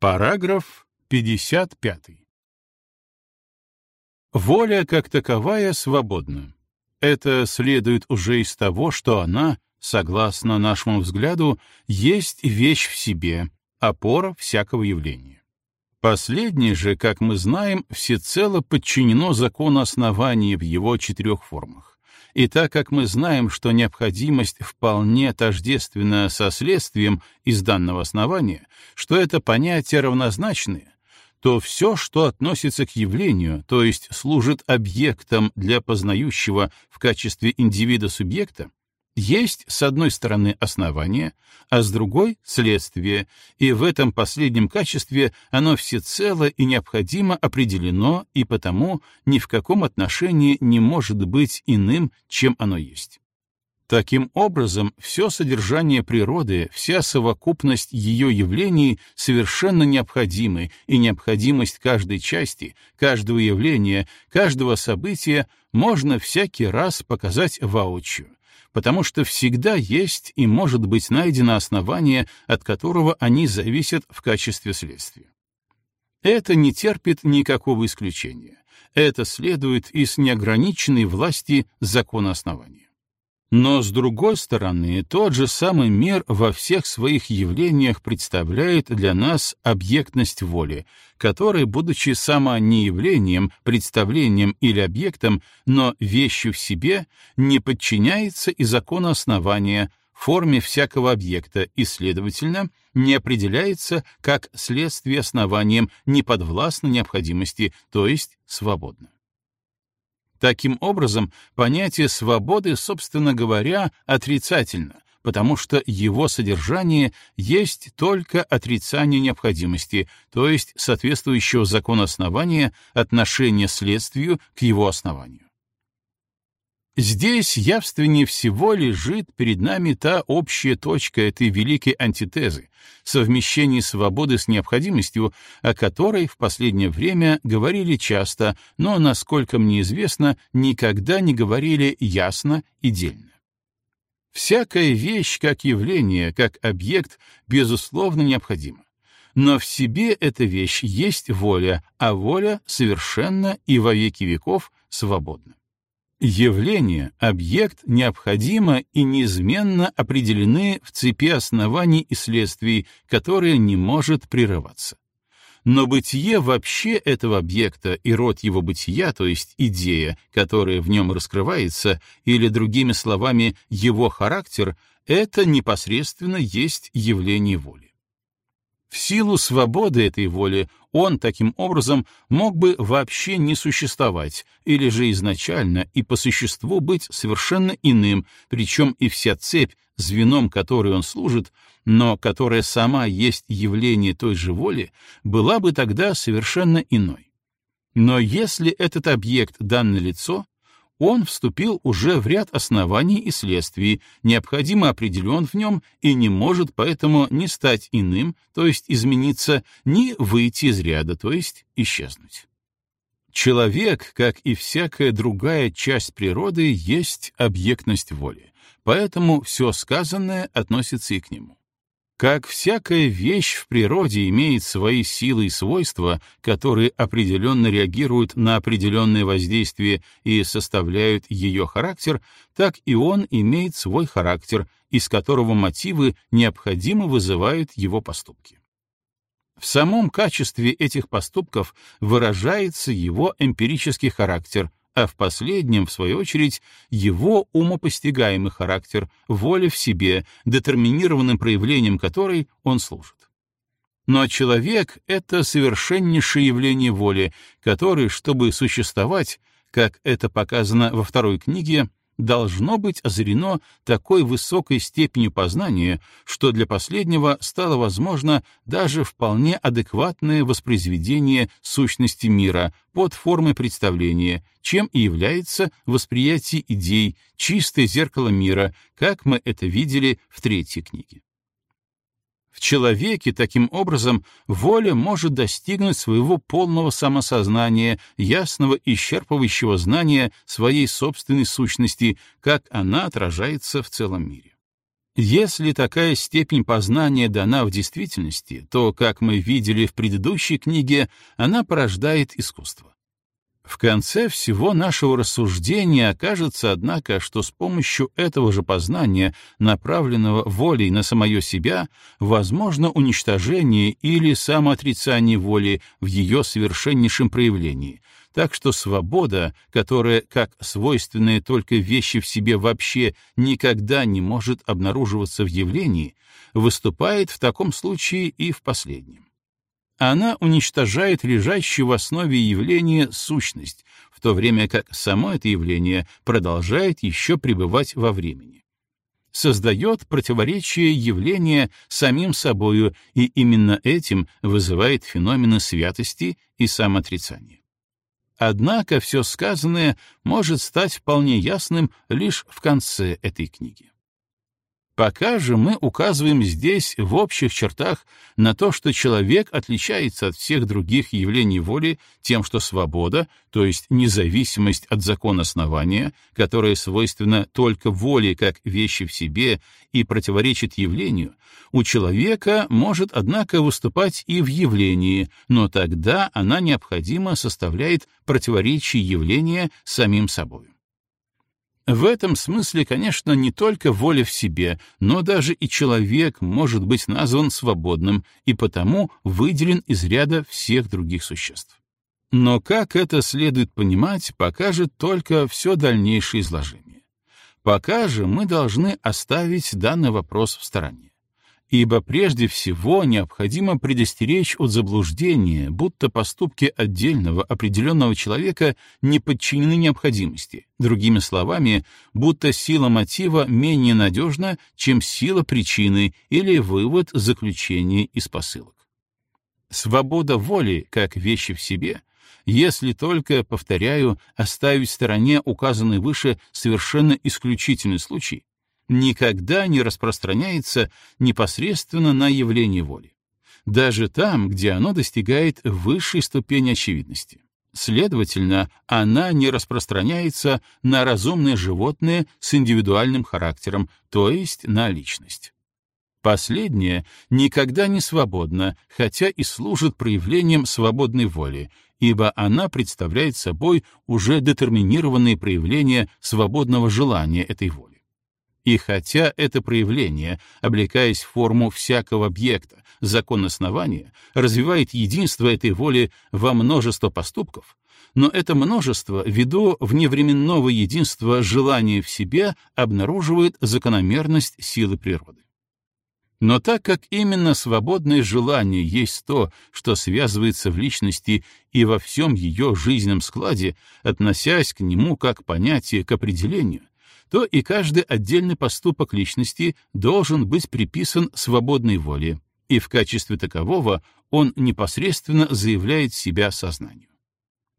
Параграф 55. Воля как таковая свободна. Это следует уже из того, что она, согласно нашему взгляду, есть вещь в себе, опора всякого явления. Последнее же, как мы знаем, всецело подчинено закону основания в его четырех формах. И так как мы знаем, что необходимость вполне тождественна со следствием из данного основания, что это понятия равнозначные, то все, что относится к явлению, то есть служит объектом для познающего в качестве индивида-субъекта, есть, с одной стороны, основание, а с другой — следствие, и в этом последнем качестве оно всецело и необходимо определено и потому ни в каком отношении не может быть иным, чем оно есть. Таким образом, все содержание природы, вся совокупность ее явлений совершенно необходимы, и необходимость каждой части, каждого явления, каждого события можно всякий раз показать воочию, потому что всегда есть и может быть найдено основание, от которого они зависят в качестве следствия. Это не терпит никакого исключения. Это следует из неограниченной власти закона основания. Но, с другой стороны, тот же самый мир во всех своих явлениях представляет для нас объектность воли, которая, будучи сама не явлением, представлением или объектом, но вещью в себе, не подчиняется и закону основания, форме всякого объекта и, следовательно, не определяется как следствие основанием неподвластно необходимости, то есть свободно. Таким образом, понятие свободы, собственно говоря, отрицательно, потому что его содержание есть только отрицание необходимости, то есть соответствующего закону основания отношения следствию к его основанию. Здесь явственнее всего лежит перед нами та общая точка этой великой антитезы, совмещение свободы с необходимостью, о которой в последнее время говорили часто, но, насколько мне известно, никогда не говорили ясно и дельно. Всякая вещь как явление, как объект, безусловно, необходима. Но в себе эта вещь есть воля, а воля совершенно и во веки веков свободна. Явление, объект необходимо и неизменно определены в цепи оснований и следствий, которая не может прерываться. Но бытие вообще этого объекта и род его бытия, то есть идея, которая в нем раскрывается, или, другими словами, его характер, это непосредственно есть явление воли. В силу свободы этой воли он таким образом мог бы вообще не существовать, или же изначально и по существу быть совершенно иным, причем и вся цепь, звеном которой он служит, но которая сама есть явление той же воли, была бы тогда совершенно иной. Но если этот объект данное лицо, он вступил уже в ряд оснований и следствий, необходимо определен в нем и не может поэтому ни стать иным, то есть измениться, ни выйти из ряда, то есть исчезнуть. Человек, как и всякая другая часть природы, есть объектность воли, поэтому все сказанное относится и к нему. Как всякая вещь в природе имеет свои силы и свойства, которые определенно реагируют на определенное воздействие и составляют ее характер, так и он имеет свой характер, из которого мотивы необходимо вызывают его поступки. В самом качестве этих поступков выражается его эмпирический характер, а в последнем, в свою очередь, его умопостигаемый характер, воля в себе, детерминированным проявлением которой он служит. Но человек — это совершеннейшее явление воли, который, чтобы существовать, как это показано во второй книге, должно быть озарено такой высокой степенью познания, что для последнего стало возможно даже вполне адекватное воспроизведение сущности мира под формой представления, чем и является восприятие идей, чистое зеркало мира, как мы это видели в третьей книге. В человеке, таким образом, воля может достигнуть своего полного самосознания, ясного и исчерпывающего знания своей собственной сущности, как она отражается в целом мире. Если такая степень познания дана в действительности, то, как мы видели в предыдущей книге, она порождает искусство. В конце всего нашего рассуждения окажется, однако, что с помощью этого же познания, направленного волей на самое себя, возможно уничтожение или самоотрицание воли в ее совершеннейшем проявлении, так что свобода, которая, как свойственная только вещи в себе вообще, никогда не может обнаруживаться в явлении, выступает в таком случае и в последнем она уничтожает лежащую в основе явления сущность, в то время как само это явление продолжает еще пребывать во времени. Создает противоречие явления самим собою, и именно этим вызывает феномены святости и самоотрицания. Однако все сказанное может стать вполне ясным лишь в конце этой книги. Пока же мы указываем здесь в общих чертах на то, что человек отличается от всех других явлений воли тем, что свобода, то есть независимость от закона основания, которая свойственна только воле как вещи в себе и противоречит явлению, у человека может, однако, выступать и в явлении, но тогда она необходимо составляет противоречие явления самим собой. В этом смысле, конечно, не только воля в себе, но даже и человек может быть назван свободным и потому выделен из ряда всех других существ. Но как это следует понимать, покажет только все дальнейшее изложение. Пока же мы должны оставить данный вопрос в стороне ибо прежде всего необходимо предостеречь от заблуждения, будто поступки отдельного определенного человека не подчинены необходимости, другими словами, будто сила мотива менее надежна, чем сила причины или вывод заключения из посылок. Свобода воли, как вещи в себе, если только, повторяю, оставить в стороне указанный выше совершенно исключительный случай, никогда не распространяется непосредственно на явление воли, даже там, где оно достигает высшей ступени очевидности. Следовательно, она не распространяется на разумное животное с индивидуальным характером, то есть на личность. Последнее никогда не свободно, хотя и служит проявлением свободной воли, ибо она представляет собой уже детерминированные проявления свободного желания этой воли. И хотя это проявление, облекаясь в форму всякого объекта, закон основания, развивает единство этой воли во множество поступков, но это множество, ввиду вневременного единства желания в себе, обнаруживает закономерность силы природы. Но так как именно свободное желание есть то, что связывается в личности и во всем ее жизненном складе, относясь к нему как понятие к определению, то и каждый отдельный поступок личности должен быть приписан свободной воле, и в качестве такового он непосредственно заявляет себя сознанию.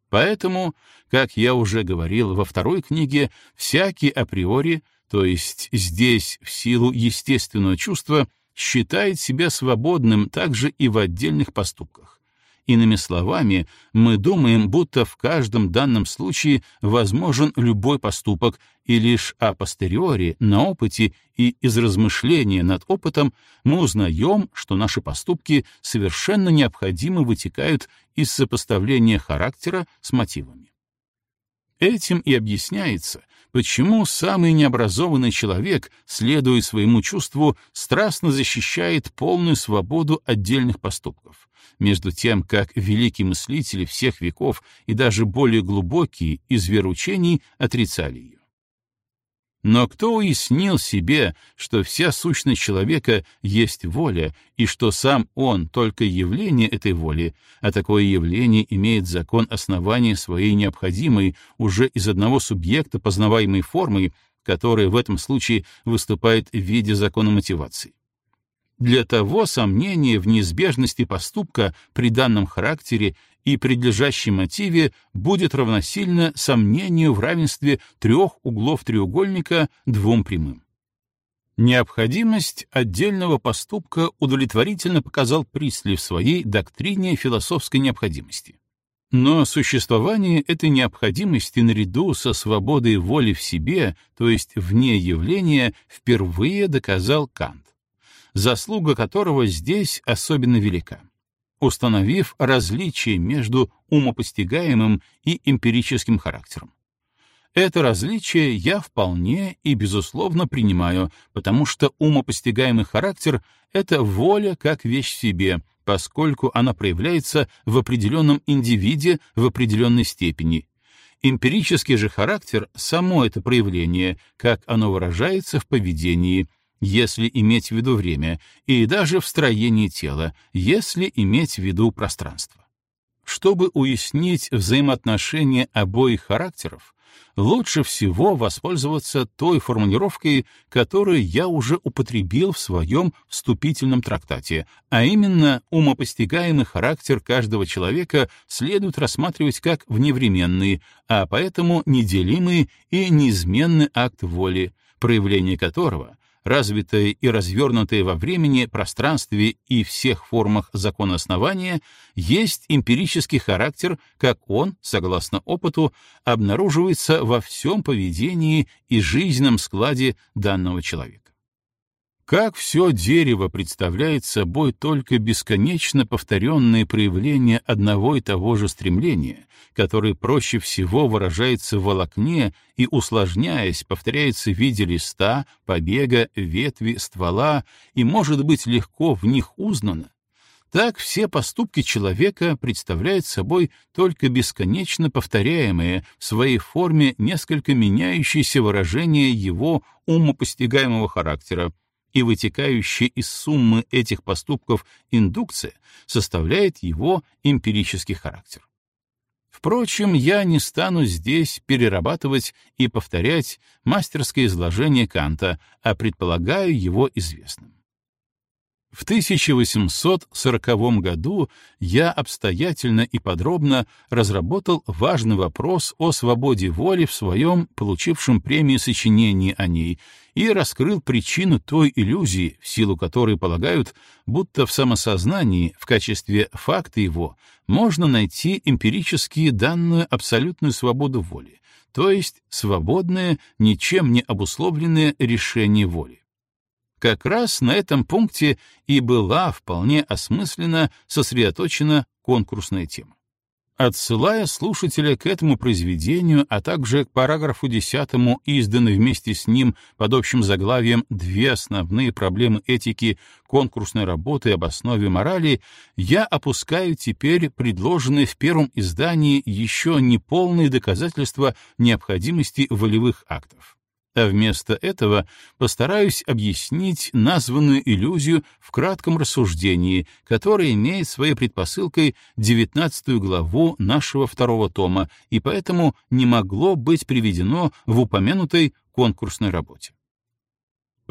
Поэтому, как я уже говорил во второй книге, всякий априори, то есть здесь в силу естественного чувства, считает себя свободным также и в отдельных поступках, Иными словами, мы думаем, будто в каждом данном случае возможен любой поступок, и лишь апостериори, на опыте и из размышления над опытом мы узнаем, что наши поступки совершенно необходимо вытекают из сопоставления характера с мотивами. Этим и объясняется, почему самый необразованный человек, следуя своему чувству, страстно защищает полную свободу отдельных поступков, между тем как великие мыслители всех веков и даже более глубокие из вероучений отрицали ее. Но кто уяснил себе, что вся сущность человека есть воля, и что сам он только явление этой воли, а такое явление имеет закон основания своей необходимой уже из одного субъекта познаваемой формы, которая в этом случае выступает в виде закона мотивации? Для того сомнение в неизбежности поступка при данном характере и предлежащем мотиве будет равносильно сомнению в равенстве трех углов треугольника двум прямым. Необходимость отдельного поступка удовлетворительно показал Присли в своей доктрине философской необходимости. Но существование этой необходимости наряду со свободой воли в себе, то есть вне явления, впервые доказал Кант, заслуга которого здесь особенно велика, установив различие между умопостигаемым и эмпирическим характером. Это различие я вполне и безусловно принимаю, потому что умопостигаемый характер — это воля как вещь в себе, поскольку она проявляется в определенном индивиде в определенной степени. Эмпирический же характер — само это проявление, как оно выражается в поведении, если иметь в виду время, и даже в строении тела, если иметь в виду пространство. Чтобы уяснить взаимоотношения обоих характеров, лучше всего воспользоваться той формулировкой, которую я уже употребил в своем вступительном трактате, а именно умопостигаемый характер каждого человека следует рассматривать как вневременный, а поэтому неделимый и неизменный акт воли, проявление которого развитое и развернутое во времени, пространстве и всех формах закона основания, есть эмпирический характер, как он, согласно опыту, обнаруживается во всем поведении и жизненном складе данного человека. Как все дерево представляет собой только бесконечно повторенные проявления одного и того же стремления, которое проще всего выражается в волокне и, усложняясь, повторяется в виде листа, побега, ветви, ствола и может быть легко в них узнано, так все поступки человека представляют собой только бесконечно повторяемые в своей форме несколько меняющиеся выражения его умопостигаемого характера, и вытекающая из суммы этих поступков индукция составляет его эмпирический характер. Впрочем, я не стану здесь перерабатывать и повторять мастерское изложение Канта, а предполагаю его известным. В 1840 году я обстоятельно и подробно разработал важный вопрос о свободе воли в своем получившем премию сочинении о ней и раскрыл причину той иллюзии, в силу которой полагают, будто в самосознании в качестве факта его можно найти эмпирически данную абсолютную свободу воли, то есть свободное, ничем не обусловленное решение воли. Как раз на этом пункте и была вполне осмысленно сосредоточена конкурсная тема. Отсылая слушателя к этому произведению, а также к параграфу 10, изданной вместе с ним под общим заглавием «Две основные проблемы этики конкурсной работы об основе морали», я опускаю теперь предложенные в первом издании еще неполные доказательства необходимости волевых актов а вместо этого постараюсь объяснить названную иллюзию в кратком рассуждении, которое имеет своей предпосылкой девятнадцатую главу нашего второго тома и поэтому не могло быть приведено в упомянутой конкурсной работе.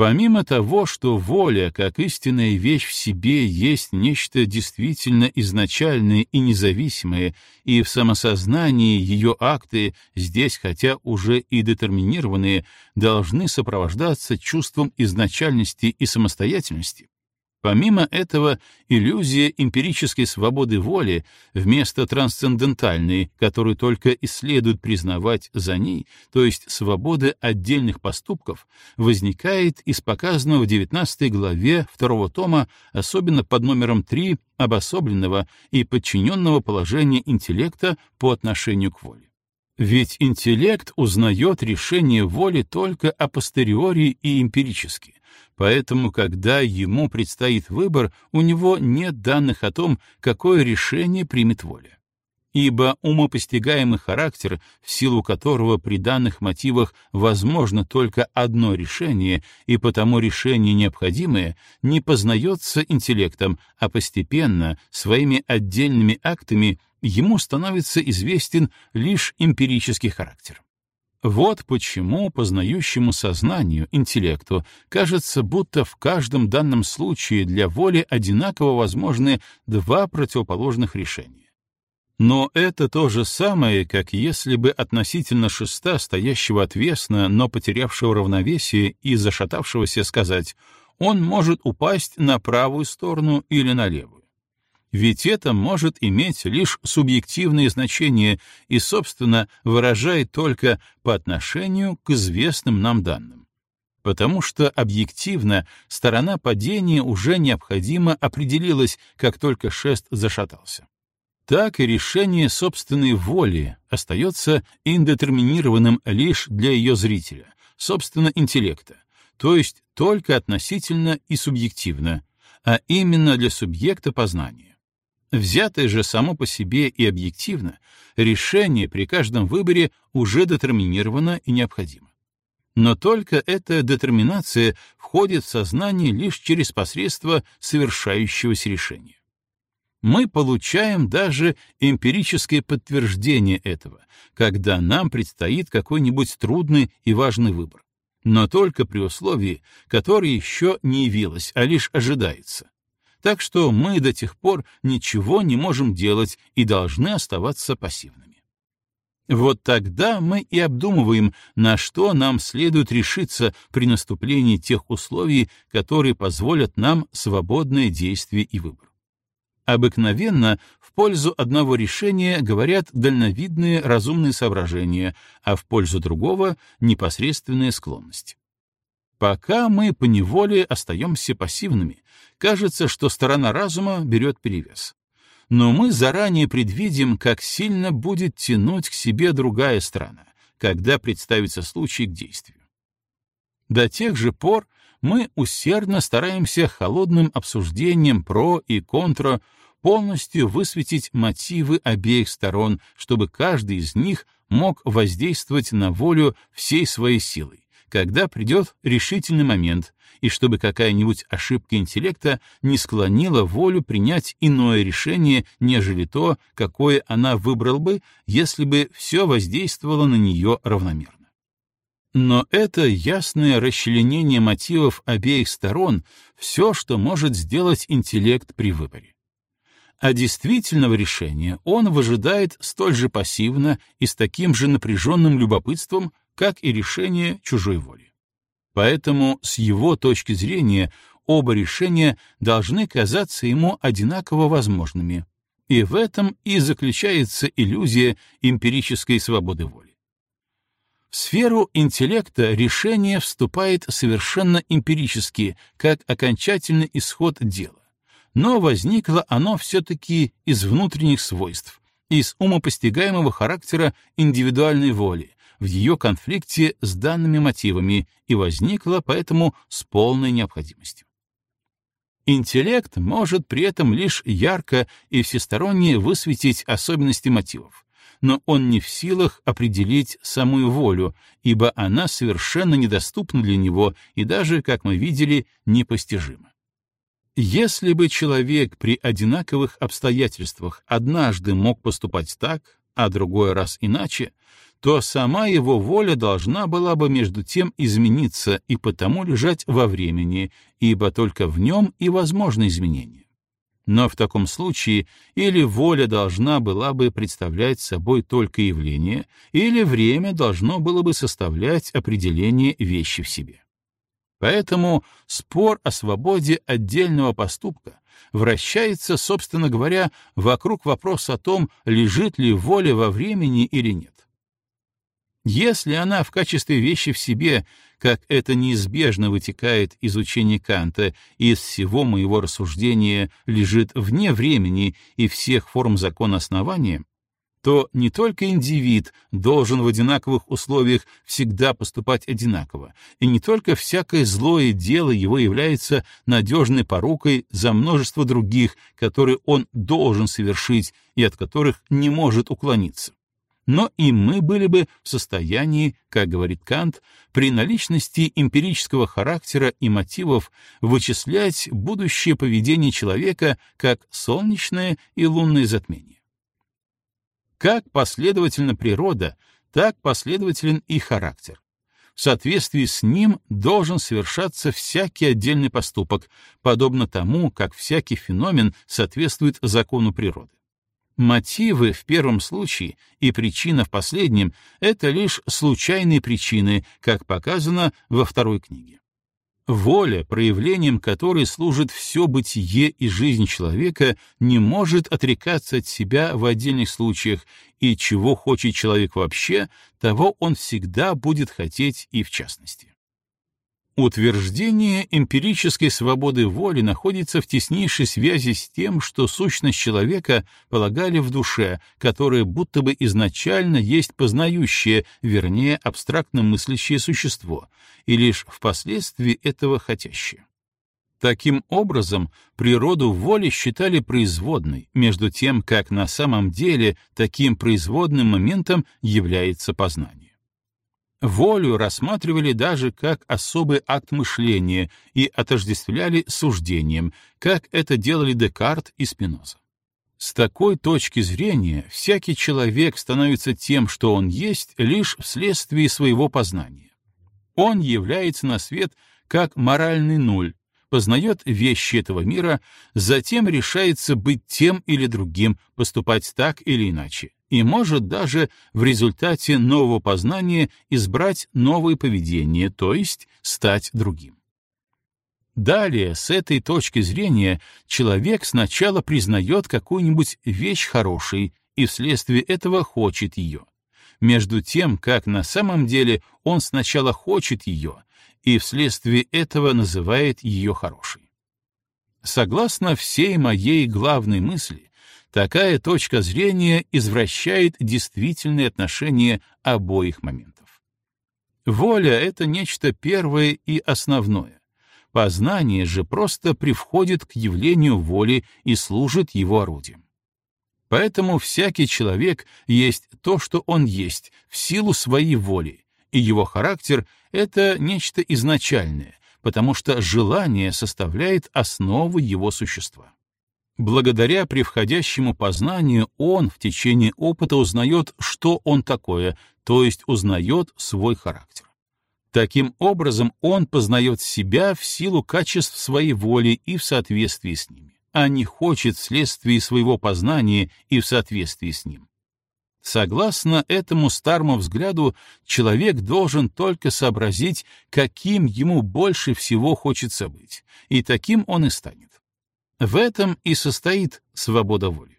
Помимо того, что воля, как истинная вещь в себе, есть нечто действительно изначальное и независимое, и в самосознании ее акты, здесь хотя уже и детерминированные, должны сопровождаться чувством изначальности и самостоятельности, Помимо этого, иллюзия эмпирической свободы воли вместо трансцендентальной, которую только и следует признавать за ней, то есть свободы отдельных поступков, возникает из показанного в 19 главе второго тома, особенно под номером 3, обособленного и подчиненного положения интеллекта по отношению к воле. Ведь интеллект узнает решение воли только апостериори и эмпирически, Поэтому, когда ему предстоит выбор, у него нет данных о том, какое решение примет воля. Ибо умопостигаемый характер, в силу которого при данных мотивах возможно только одно решение, и потому решение необходимое, не познается интеллектом, а постепенно, своими отдельными актами, ему становится известен лишь эмпирический характер. Вот почему познающему сознанию, интеллекту, кажется, будто в каждом данном случае для воли одинаково возможны два противоположных решения. Но это то же самое, как если бы относительно шеста, стоящего отвесно, но потерявшего равновесие и зашатавшегося, сказать, он может упасть на правую сторону или на левую. Ведь это может иметь лишь субъективное значение и, собственно, выражает только по отношению к известным нам данным. Потому что объективно сторона падения уже необходимо определилась, как только шест зашатался. Так и решение собственной воли остается индетерминированным лишь для ее зрителя, собственно, интеллекта, то есть только относительно и субъективно, а именно для субъекта познания. Взятое же само по себе и объективно, решение при каждом выборе уже детерминировано и необходимо. Но только эта детерминация входит в сознание лишь через посредство совершающегося решения. Мы получаем даже эмпирическое подтверждение этого, когда нам предстоит какой-нибудь трудный и важный выбор, но только при условии, которое еще не явилось, а лишь ожидается, так что мы до тех пор ничего не можем делать и должны оставаться пассивными. Вот тогда мы и обдумываем, на что нам следует решиться при наступлении тех условий, которые позволят нам свободное действие и выбор. Обыкновенно в пользу одного решения говорят дальновидные разумные соображения, а в пользу другого — непосредственная склонность. Пока мы поневоле остаемся пассивными, кажется, что сторона разума берет перевес. Но мы заранее предвидим, как сильно будет тянуть к себе другая сторона, когда представится случай к действию. До тех же пор мы усердно стараемся холодным обсуждением про и контра полностью высветить мотивы обеих сторон, чтобы каждый из них мог воздействовать на волю всей своей силой, когда придет решительный момент, и чтобы какая-нибудь ошибка интеллекта не склонила волю принять иное решение, нежели то, какое она выбрал бы, если бы все воздействовало на нее равномерно. Но это ясное расчленение мотивов обеих сторон — все, что может сделать интеллект при выборе. А действительного решения он выжидает столь же пассивно и с таким же напряженным любопытством, как и решение чужой воли. Поэтому с его точки зрения оба решения должны казаться ему одинаково возможными, и в этом и заключается иллюзия эмпирической свободы воли. В сферу интеллекта решение вступает совершенно эмпирически, как окончательный исход дела, но возникло оно все-таки из внутренних свойств, из умопостигаемого характера индивидуальной воли, в ее конфликте с данными мотивами и возникла поэтому с полной необходимостью. Интеллект может при этом лишь ярко и всесторонне высветить особенности мотивов, но он не в силах определить самую волю, ибо она совершенно недоступна для него и даже, как мы видели, непостижима. Если бы человек при одинаковых обстоятельствах однажды мог поступать так, а другой раз иначе, то сама его воля должна была бы между тем измениться и потому лежать во времени, ибо только в нем и возможно изменение. Но в таком случае или воля должна была бы представлять собой только явление, или время должно было бы составлять определение вещи в себе. Поэтому спор о свободе отдельного поступка вращается, собственно говоря, вокруг вопроса о том, лежит ли воля во времени или нет. Если она в качестве вещи в себе, как это неизбежно вытекает из учения Канта из всего моего рассуждения, лежит вне времени и всех форм закона основания, то не только индивид должен в одинаковых условиях всегда поступать одинаково, и не только всякое злое дело его является надежной порукой за множество других, которые он должен совершить и от которых не может уклониться но и мы были бы в состоянии, как говорит Кант, при наличности эмпирического характера и мотивов вычислять будущее поведение человека как солнечное и лунное затмение. Как последовательна природа, так последователен и характер. В соответствии с ним должен совершаться всякий отдельный поступок, подобно тому, как всякий феномен соответствует закону природы. Мотивы в первом случае и причина в последнем — это лишь случайные причины, как показано во второй книге. Воля, проявлением которой служит все бытие и жизнь человека, не может отрекаться от себя в отдельных случаях, и чего хочет человек вообще, того он всегда будет хотеть и в частности. Утверждение эмпирической свободы воли находится в теснейшей связи с тем, что сущность человека полагали в душе, которая будто бы изначально есть познающее, вернее, абстрактно мыслящее существо, и лишь впоследствии этого хотящее. Таким образом, природу воли считали производной, между тем, как на самом деле таким производным моментом является познание. Волю рассматривали даже как особый акт мышления и отождествляли суждением, как это делали Декарт и Спиноза. С такой точки зрения всякий человек становится тем, что он есть, лишь вследствие своего познания. Он является на свет как моральный нуль, познает вещи этого мира, затем решается быть тем или другим, поступать так или иначе, и может даже в результате нового познания избрать новое поведение, то есть стать другим. Далее, с этой точки зрения, человек сначала признает какую-нибудь вещь хорошей и вследствие этого хочет ее, между тем, как на самом деле он сначала хочет ее, и вследствие этого называет ее хорошей. Согласно всей моей главной мысли, такая точка зрения извращает действительные отношения обоих моментов. Воля — это нечто первое и основное. Познание же просто привходит к явлению воли и служит его орудием. Поэтому всякий человек есть то, что он есть, в силу своей воли, и его характер — это нечто изначальное, потому что желание составляет основу его существа. Благодаря превходящему познанию он в течение опыта узнает, что он такое, то есть узнает свой характер. Таким образом, он познает себя в силу качеств своей воли и в соответствии с ними, а не хочет вследствие своего познания и в соответствии с ним. Согласно этому старому взгляду, человек должен только сообразить, каким ему больше всего хочется быть, и таким он и станет. В этом и состоит свобода воли.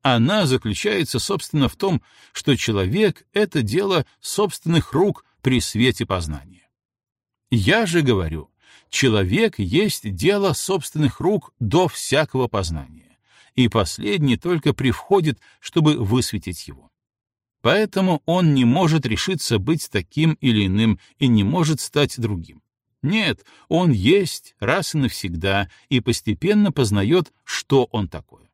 Она заключается, собственно, в том, что человек — это дело собственных рук при свете познания. Я же говорю, человек есть дело собственных рук до всякого познания и последний только привходит, чтобы высветить его. Поэтому он не может решиться быть таким или иным и не может стать другим. Нет, он есть раз и навсегда и постепенно познает, что он такое.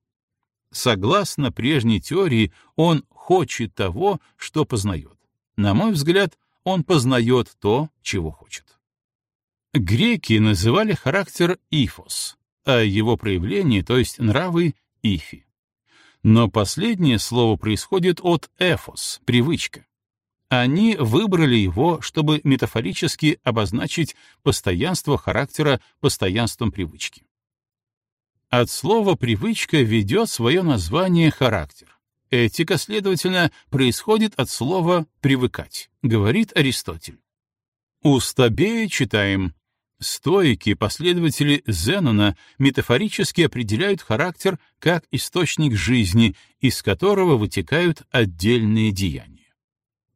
Согласно прежней теории, он хочет того, что познает. На мой взгляд, он познает то, чего хочет. Греки называли характер ифос, а его проявление, то есть нравы, ифи. Но последнее слово происходит от эфос — привычка. Они выбрали его, чтобы метафорически обозначить постоянство характера постоянством привычки. От слова «привычка» ведет свое название «характер». Этика, следовательно, происходит от слова «привыкать», говорит Аристотель. У Стабея читаем Стоики, последователи Зенона, метафорически определяют характер как источник жизни, из которого вытекают отдельные деяния.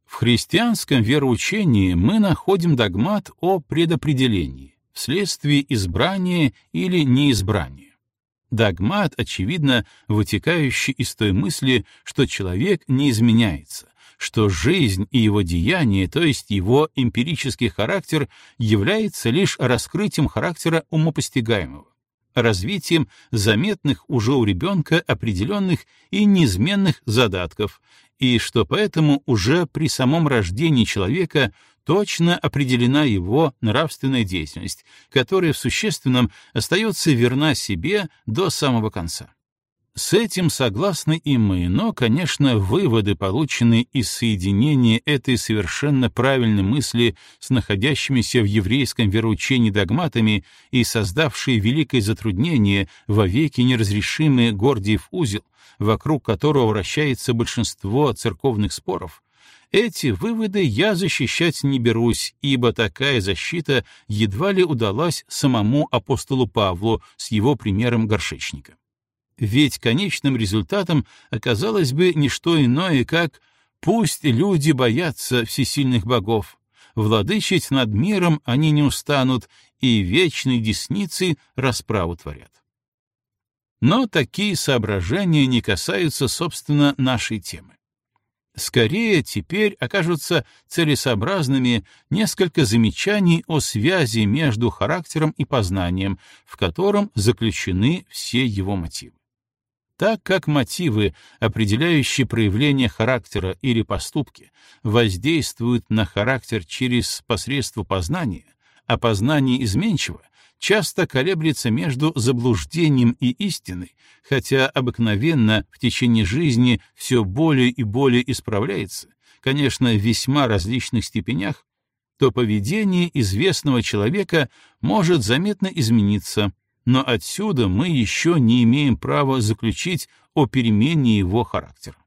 В христианском вероучении мы находим догмат о предопределении, вследствие избрания или неизбрания. Догмат, очевидно, вытекающий из той мысли, что человек не изменяется, что жизнь и его деяние, то есть его эмпирический характер, является лишь раскрытием характера умопостигаемого, развитием заметных уже у ребенка определенных и неизменных задатков, и что поэтому уже при самом рождении человека точно определена его нравственная деятельность, которая в существенном остается верна себе до самого конца. С этим согласны и мы, но, конечно, выводы, полученные из соединения этой совершенно правильной мысли с находящимися в еврейском вероучении догматами и создавшие великое затруднение, вовеки неразрешимый Гордиев узел, вокруг которого вращается большинство церковных споров, Эти выводы я защищать не берусь, ибо такая защита едва ли удалась самому апостолу Павлу с его примером горшечника. Ведь конечным результатом оказалось бы не что иное, как «пусть люди боятся всесильных богов, владычить над миром они не устанут, и вечной десницы расправу творят». Но такие соображения не касаются, собственно, нашей темы. Скорее, теперь окажутся целесообразными несколько замечаний о связи между характером и познанием, в котором заключены все его мотивы. Так как мотивы, определяющие проявление характера или поступки, воздействуют на характер через посредство познания, а познание изменчиво, часто колеблется между заблуждением и истиной, хотя обыкновенно в течение жизни все более и более исправляется, конечно, в весьма различных степенях, то поведение известного человека может заметно измениться, но отсюда мы еще не имеем права заключить о перемене его характера.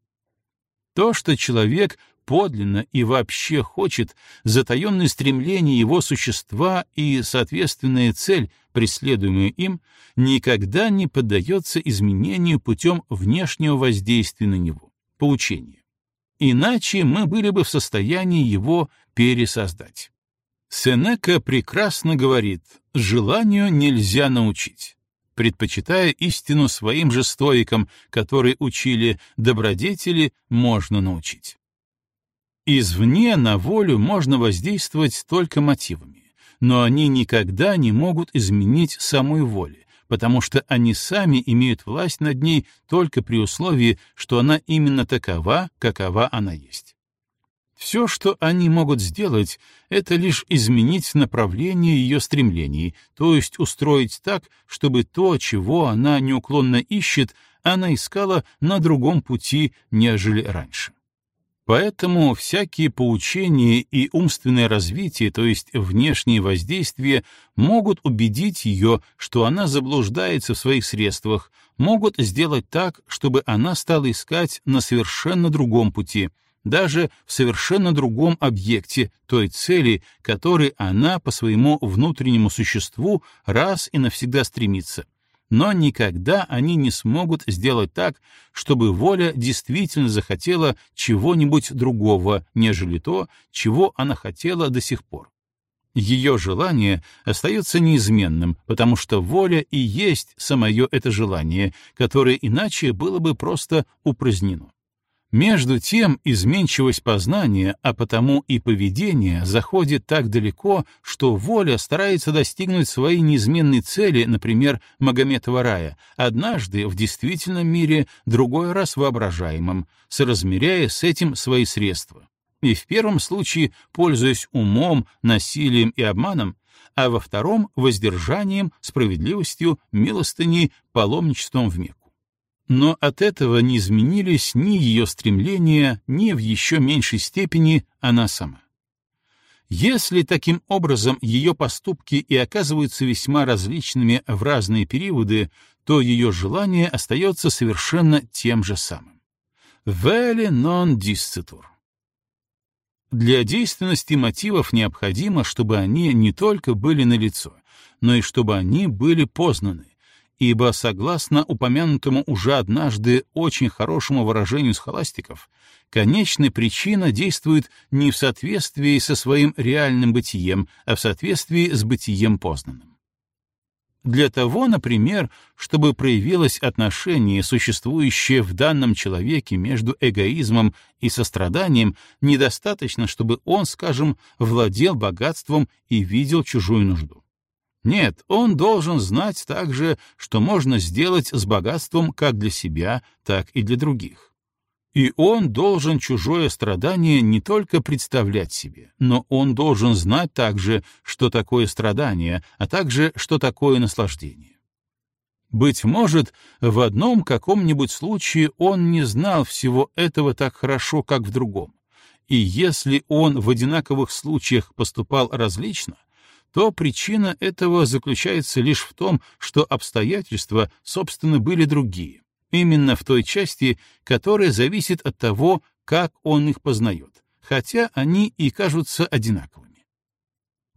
То, что человек подлинно и вообще хочет, затаенное стремление его существа и соответственная цель, преследуемая им, никогда не поддается изменению путем внешнего воздействия на него, поучения. Иначе мы были бы в состоянии его пересоздать. Сенека прекрасно говорит, желанию нельзя научить предпочитая истину своим же стоикам, которые учили добродетели можно научить. Извне на волю можно воздействовать только мотивами, но они никогда не могут изменить самой воли, потому что они сами имеют власть над ней только при условии, что она именно такова, какова она есть. Все, что они могут сделать, это лишь изменить направление ее стремлений, то есть устроить так, чтобы то, чего она неуклонно ищет, она искала на другом пути, нежели раньше. Поэтому всякие поучения и умственное развитие, то есть внешние воздействия, могут убедить ее, что она заблуждается в своих средствах, могут сделать так, чтобы она стала искать на совершенно другом пути, даже в совершенно другом объекте той цели, которой она по своему внутреннему существу раз и навсегда стремится, но никогда они не смогут сделать так, чтобы воля действительно захотела чего-нибудь другого, нежели то, чего она хотела до сих пор. Ее желание остается неизменным, потому что воля и есть самое это желание, которое иначе было бы просто упразднено. Между тем, изменчивость познания, а потому и поведение, заходит так далеко, что воля старается достигнуть своей неизменной цели, например, Магометова рая, однажды в действительном мире, другой раз воображаемом, соразмеряя с этим свои средства. И в первом случае, пользуясь умом, насилием и обманом, а во втором — воздержанием, справедливостью, милостыней, паломничеством в Мекку но от этого не изменились ни ее стремления, ни в еще меньшей степени она сама. Если таким образом ее поступки и оказываются весьма различными в разные периоды, то ее желание остается совершенно тем же самым. Вели non discitur. Для действенности мотивов необходимо, чтобы они не только были налицо, но и чтобы они были познаны, ибо, согласно упомянутому уже однажды очень хорошему выражению схоластиков, конечная причина действует не в соответствии со своим реальным бытием, а в соответствии с бытием познанным. Для того, например, чтобы проявилось отношение, существующее в данном человеке между эгоизмом и состраданием, недостаточно, чтобы он, скажем, владел богатством и видел чужую нужду. Нет, он должен знать также, что можно сделать с богатством как для себя, так и для других. И он должен чужое страдание не только представлять себе, но он должен знать также, что такое страдание, а также, что такое наслаждение. Быть может, в одном каком-нибудь случае он не знал всего этого так хорошо, как в другом. И если он в одинаковых случаях поступал различно, то причина этого заключается лишь в том, что обстоятельства, собственно, были другие, именно в той части, которая зависит от того, как он их познает, хотя они и кажутся одинаковыми.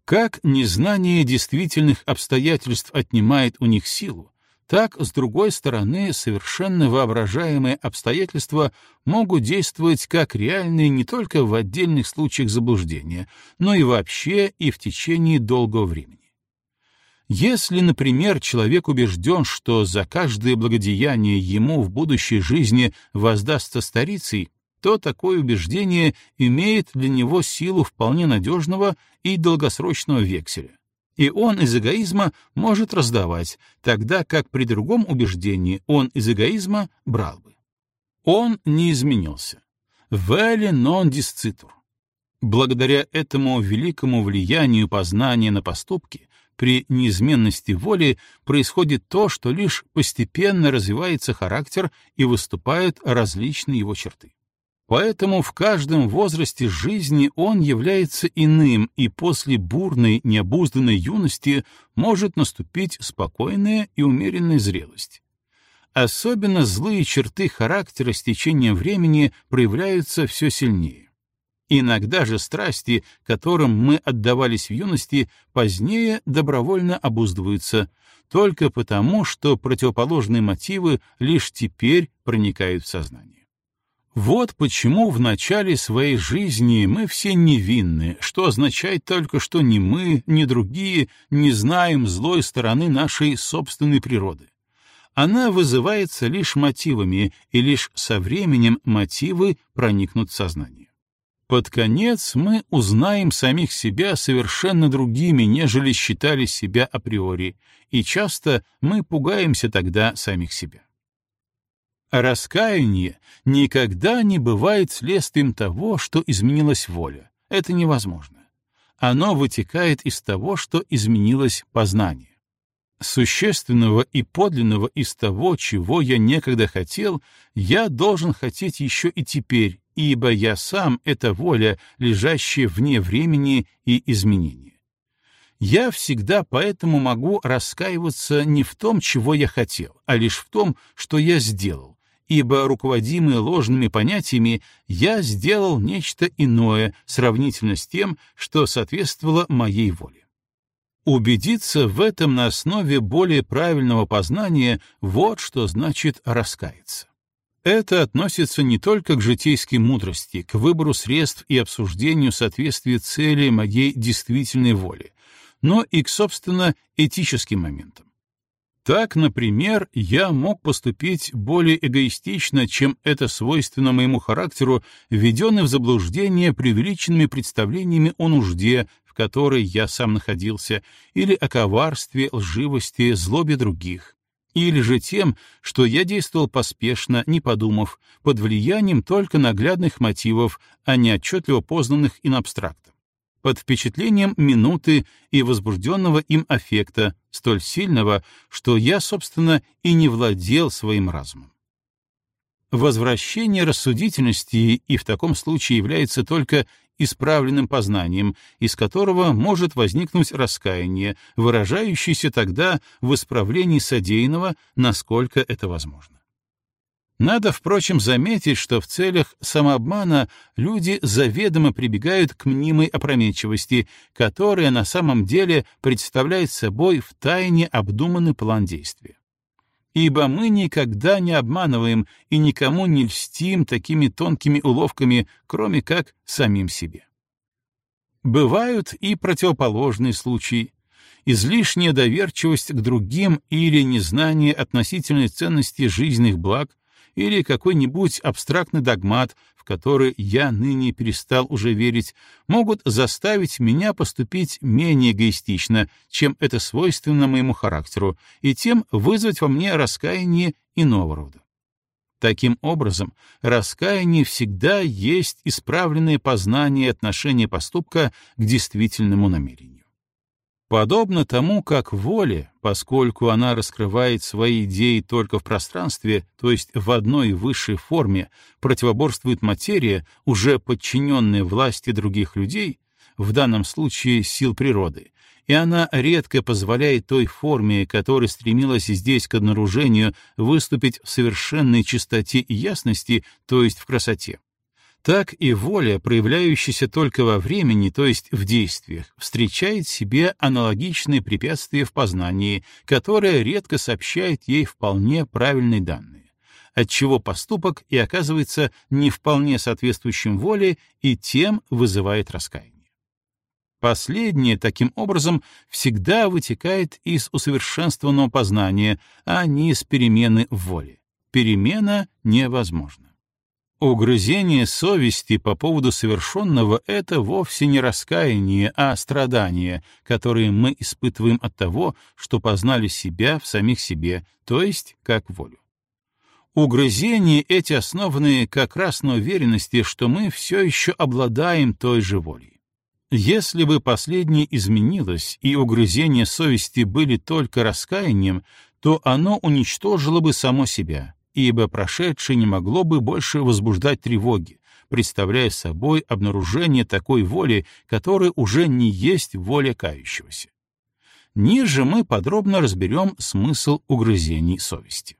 Как незнание действительных обстоятельств отнимает у них силу, так, с другой стороны, совершенно воображаемые обстоятельства могут действовать как реальные не только в отдельных случаях заблуждения, но и вообще и в течение долгого времени. Если, например, человек убежден, что за каждое благодеяние ему в будущей жизни воздастся старицей, то такое убеждение имеет для него силу вполне надежного и долгосрочного векселя и он из эгоизма может раздавать, тогда как при другом убеждении он из эгоизма брал бы. Он не изменился. Вели нон дисцитур. Благодаря этому великому влиянию познания на поступки, при неизменности воли происходит то, что лишь постепенно развивается характер и выступают различные его черты. Поэтому в каждом возрасте жизни он является иным, и после бурной, необузданной юности может наступить спокойная и умеренная зрелость. Особенно злые черты характера с течением времени проявляются все сильнее. Иногда же страсти, которым мы отдавались в юности, позднее добровольно обуздываются, только потому, что противоположные мотивы лишь теперь проникают в сознание. Вот почему в начале своей жизни мы все невинны, что означает только, что ни мы, ни другие не знаем злой стороны нашей собственной природы. Она вызывается лишь мотивами, и лишь со временем мотивы проникнут в сознание. Под конец мы узнаем самих себя совершенно другими, нежели считали себя априори, и часто мы пугаемся тогда самих себя. Раскаяние никогда не бывает следствием того, что изменилась воля. Это невозможно. Оно вытекает из того, что изменилось познание. Существенного и подлинного из того, чего я некогда хотел, я должен хотеть еще и теперь, ибо я сам — это воля, лежащая вне времени и изменения. Я всегда поэтому могу раскаиваться не в том, чего я хотел, а лишь в том, что я сделал, ибо, руководимый ложными понятиями, я сделал нечто иное сравнительно с тем, что соответствовало моей воле. Убедиться в этом на основе более правильного познания — вот что значит раскаяться. Это относится не только к житейской мудрости, к выбору средств и обсуждению соответствия цели моей действительной воли, но и к, собственно, этическим моментам. Так, например, я мог поступить более эгоистично, чем это свойственно моему характеру, введенный в заблуждение преувеличенными представлениями о нужде, в которой я сам находился, или о коварстве, лживости, злобе других, или же тем, что я действовал поспешно, не подумав, под влиянием только наглядных мотивов, а не отчетливо познанных in абстрактом под впечатлением минуты и возбужденного им аффекта, столь сильного, что я, собственно, и не владел своим разумом. Возвращение рассудительности и в таком случае является только исправленным познанием, из которого может возникнуть раскаяние, выражающееся тогда в исправлении содеянного, насколько это возможно. Надо, впрочем, заметить, что в целях самообмана люди заведомо прибегают к мнимой опрометчивости, которая на самом деле представляет собой втайне обдуманный план действия. Ибо мы никогда не обманываем и никому не льстим такими тонкими уловками, кроме как самим себе. Бывают и противоположные случаи, излишняя доверчивость к другим или незнание относительной ценности жизненных благ или какой-нибудь абстрактный догмат, в который я ныне перестал уже верить, могут заставить меня поступить менее эгоистично, чем это свойственно моему характеру, и тем вызвать во мне раскаяние иного рода. Таким образом, раскаяние всегда есть исправленное познание отношения поступка к действительному намерению. Подобно тому, как воле, поскольку она раскрывает свои идеи только в пространстве, то есть в одной высшей форме, противоборствует материя, уже подчиненная власти других людей, в данном случае сил природы, и она редко позволяет той форме, которая стремилась здесь к обнаружению, выступить в совершенной чистоте и ясности, то есть в красоте. Так и воля, проявляющаяся только во времени, то есть в действиях, встречает себе аналогичные препятствия в познании, которое редко сообщает ей вполне правильные данные, отчего поступок и оказывается не вполне соответствующим воле и тем вызывает раскаяние. Последнее, таким образом, всегда вытекает из усовершенствованного познания, а не из перемены в воле. Перемена невозможна. Угрызение совести по поводу совершенного — это вовсе не раскаяние, а страдание, которое мы испытываем от того, что познали себя в самих себе, то есть как волю. Угрызения эти основаны как раз на уверенности, что мы все еще обладаем той же волей. Если бы последнее изменилось и угрызения совести были только раскаянием, то оно уничтожило бы само себя, ибо прошедшее не могло бы больше возбуждать тревоги, представляя собой обнаружение такой воли, которая уже не есть воля кающегося. Ниже мы подробно разберем смысл угрызений совести.